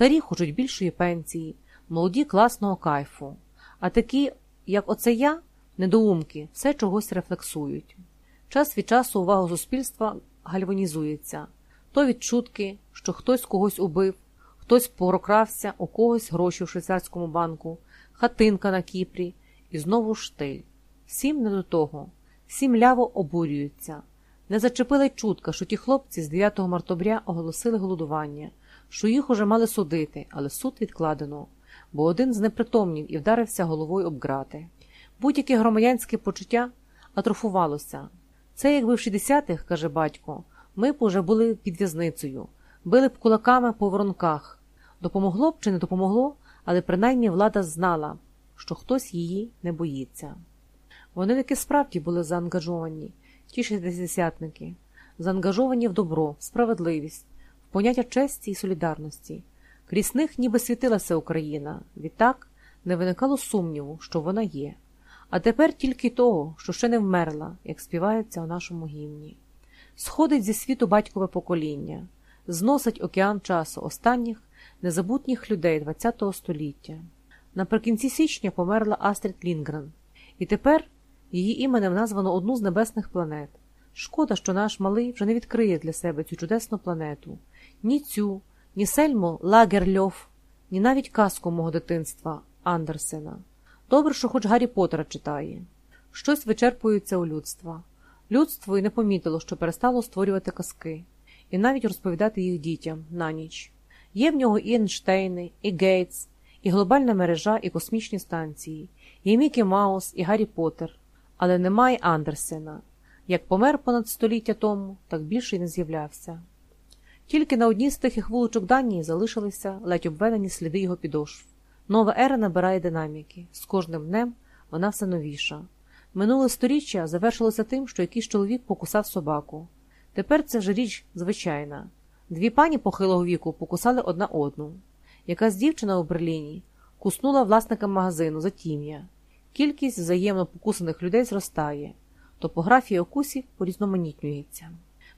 Старі хочуть більшої пенсії, молоді класного кайфу. А такі, як оце я, недоумки, все чогось рефлексують. Час від часу увага суспільства гальванізується то від чутки, що хтось когось убив, хтось прокрався, у когось гроші в швейцарському банку, хатинка на Кіпрі і знову штиль. Всім не до того, всі мляво обурюються. Не зачепила й чутка, що ті хлопці з 9 мартобря оголосили голодування, що їх уже мали судити, але суд відкладено, бо один знепритомнів і вдарився головою об грати. Будь-яке громадянське почуття атрофувалося. Це, якби в 60-х, каже батько, ми б уже були під в'язницею, били б кулаками по воронках. Допомогло б чи не допомогло, але принаймні влада знала, що хтось її не боїться. Вони таки справді були заангажовані, ті шістдесятники, заангажовані в добро, в справедливість, поняття честі і солідарності. Крізь них ніби світилася Україна, відтак не виникало сумніву, що вона є. А тепер тільки того, що ще не вмерла, як співається у нашому гімні. Сходить зі світу батькове покоління, зносить океан часу останніх незабутніх людей ХХ століття. Наприкінці січня померла Астрід Лінгрен, і тепер її іменем названо одну з небесних планет. Шкода, що наш малий вже не відкриє для себе цю чудесну планету, ні цю, ні сельму Лагерльоф, ні навіть казку мого дитинства Андерсена. Добре, що хоч Гаррі Поттера читає. Щось вичерпується у людства. Людство й не помітило, що перестало створювати казки, і навіть розповідати їх дітям на ніч. Є в нього і Ейнштейни, і Гейтс, і глобальна мережа, і космічні станції, і Мікі Маус, і Гаррі Поттер, але немає Андерсена. Як помер понад століття тому, так більше й не з'являвся. Тільки на одній з тихих вуличок Данії залишилися ледь обведені сліди його підошв. Нова ера набирає динаміки, з кожним днем вона все новіша. Минуле сторіччя завершилося тим, що якийсь чоловік покусав собаку. Тепер це вже річ звичайна. Дві пані похилого віку покусали одна одну. Якась дівчина у Берліні куснула власника магазину за тім'я. Кількість взаємно покусаних людей зростає, топографія окусів порізноманітнюється.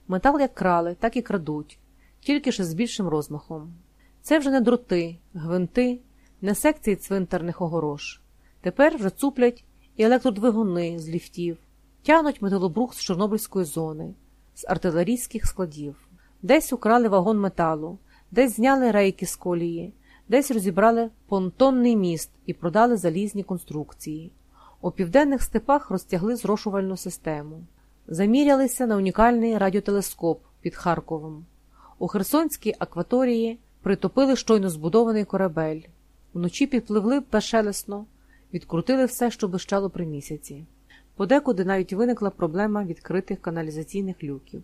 Метал як крали, так і крадуть, тільки ще з більшим розмахом. Це вже не дроти, гвинти, не секції цвинтарних огорош. Тепер вже цуплять і електродвигуни з ліфтів, тянуть металобрух з Чорнобильської зони, з артилерійських складів, десь украли вагон металу, десь зняли рейки з колії, десь розібрали понтонний міст і продали залізні конструкції. У південних степах розтягли зрошувальну систему, замірялися на унікальний радіотелескоп під Харковом. У Херсонській акваторії притопили щойно збудований корабель. Вночі підпливли безшелесно, відкрутили все, що блищало при місяці. Подекуди навіть виникла проблема відкритих каналізаційних люків.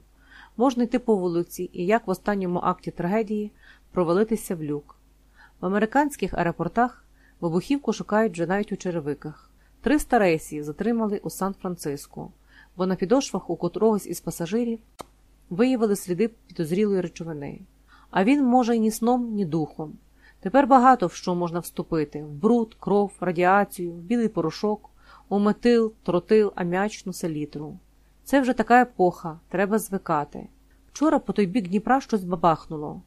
Можна йти по вулиці і, як в останньому акті трагедії, провалитися в люк. В американських аеропортах вибухівку шукають вже навіть у черевиках. 300 рейсів затримали у Сан-Франциско, бо на підошвах у котрогось із пасажирів виявили сліди підозрілої речовини. А він може ні сном, ні духом. Тепер багато в що можна вступити: в бруд, кров, радіацію, білий порошок, у метил, тротил, ам'ячну селітру. Це вже така епоха, треба звикати. Вчора по той бік Дніпра щось бабахнуло.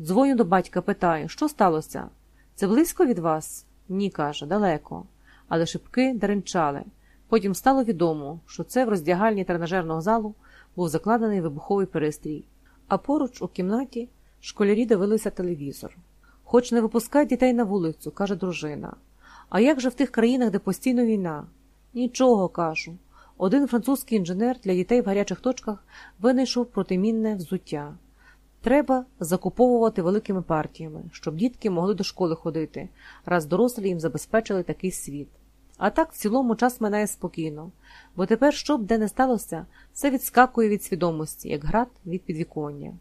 Дзвоню до батька, питаю, що сталося? Це близько від вас? Ні, каже, далеко. Але шибки деренчали. Потім стало відомо, що це в роздягальні тренажерного залу був закладений вибуховий перестрій, а поруч у кімнаті школярі дивилися телевізор. Хоч не випускай дітей на вулицю, каже дружина. А як же в тих країнах, де постійно війна? Нічого кажу. Один французький інженер для дітей в гарячих точках винайшов протимінне взуття. Треба закуповувати великими партіями, щоб дітки могли до школи ходити, раз дорослі їм забезпечили такий світ. А так в цілому час минає спокійно, бо тепер, що б де не сталося, все відскакує від свідомості, як град від підвіконня.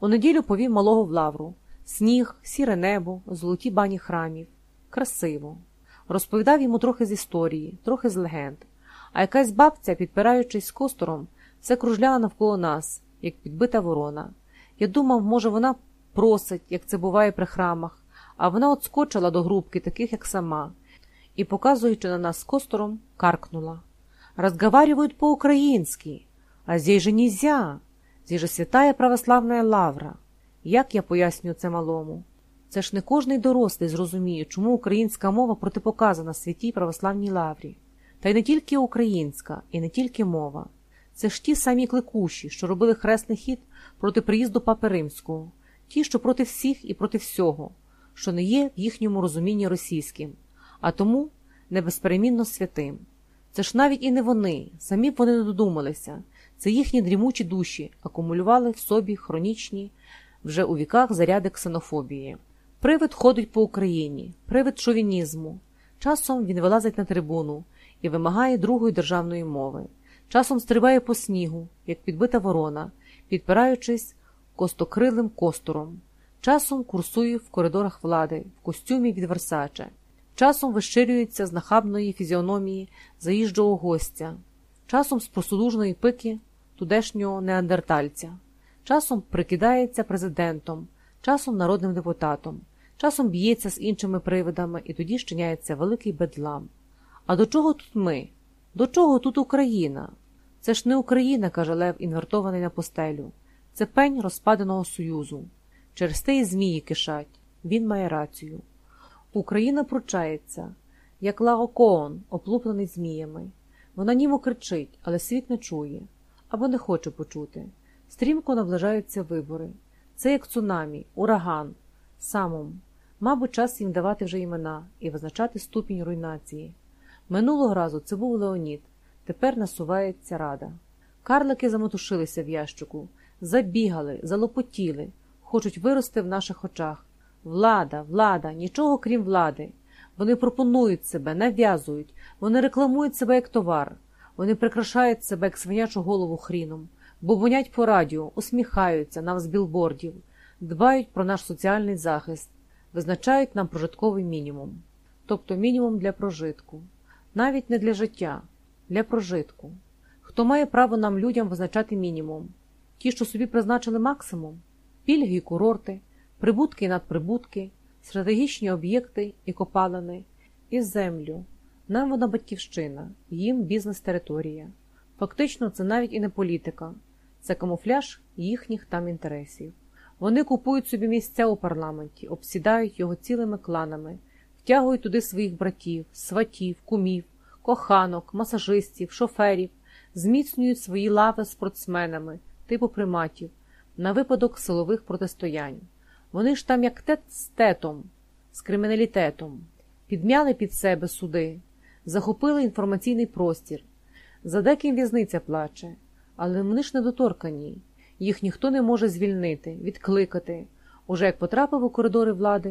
У неділю повів малого в лавру сніг, сіре небо, золоті бані храмів. Красиво. Розповідав йому трохи з історії, трохи з легенд, а якась бабця, підпираючись костором, все кружляла навколо нас, як підбита ворона. Я думав, може, вона просить, як це буває при храмах, а вона отскочила до грубки, таких, як сама, і, показуючи на нас костором, каркнула. Разговаривают по-украински, а здесь же нельзя, здесь же святая православная лавра. Як я поясню це малому? Це ж не кожний дорослий зрозуміє, чому українська мова протипоказана святій православній лаврі. Та й не тільки українська, і не тільки мова. Це ж ті самі кликуші, що робили хресний хід проти приїзду Папи Римського, ті, що проти всіх і проти всього, що не є в їхньому розумінні російським, а тому не безперемінно святим. Це ж навіть і не вони, самі б вони не додумалися. Це їхні дрімучі душі акумулювали в собі хронічні вже у віках заряди ксенофобії. Привид ходить по Україні, привид шовінізму. Часом він вилазить на трибуну і вимагає другої державної мови. Часом стрибає по снігу, як підбита ворона, підпираючись костокрилим костором. Часом курсує в коридорах влади в костюмі від Версаче. Часом вищирюється з нахабної фізіономії заїжджого гостя, часом з просудужної пики тудешнього неандертальця, часом прикидається президентом, часом народним депутатом, часом б'ється з іншими привидами і тоді щиняється великий бедлам. А до чого тут ми? До чого тут Україна? Це ж не Україна, каже Лев, інвертований на постелю. Це пень розпаденого союзу. Через те і змії кишать. Він має рацію. Україна пручається, як лаокоон, оплуплений зміями. Вона німо кричить, але світ не чує або не хоче почути. Стрімко наближаються вибори. Це як цунамі, ураган, самом. Мабуть, час їм давати вже імена і визначати ступінь руйнації. Минулого разу це був Леонід, тепер насувається рада. Карлики замотушилися в ящику, забігали, залопотіли, хочуть вирости в наших очах. Влада, влада, нічого крім влади. Вони пропонують себе, нав'язують, вони рекламують себе як товар, вони прикрашають себе як свинячу голову хріном, бубонять по радіо, усміхаються нам з білбордів, дбають про наш соціальний захист, визначають нам прожитковий мінімум, тобто мінімум для прожитку, навіть не для життя, для прожитку. Хто має право нам людям визначати мінімум? Ті, що собі призначили максимум, пільги і курорти прибутки і надприбутки, стратегічні об'єкти і копалини, і землю. Нам вона батьківщина, їм бізнес-територія. Фактично, це навіть і не політика, це камуфляж їхніх там інтересів. Вони купують собі місця у парламенті, обсідають його цілими кланами, втягують туди своїх братів, сватів, кумів, коханок, масажистів, шоферів, зміцнюють свої лави спортсменами, типу приматів, на випадок силових протистоянь. Вони ж там як тет з тетом, з криміналітетом, підмяли під себе суди, захопили інформаційний простір. За деким в'язниця плаче, але вони ж недоторкані, їх ніхто не може звільнити, відкликати. Уже як потрапив у коридори влади,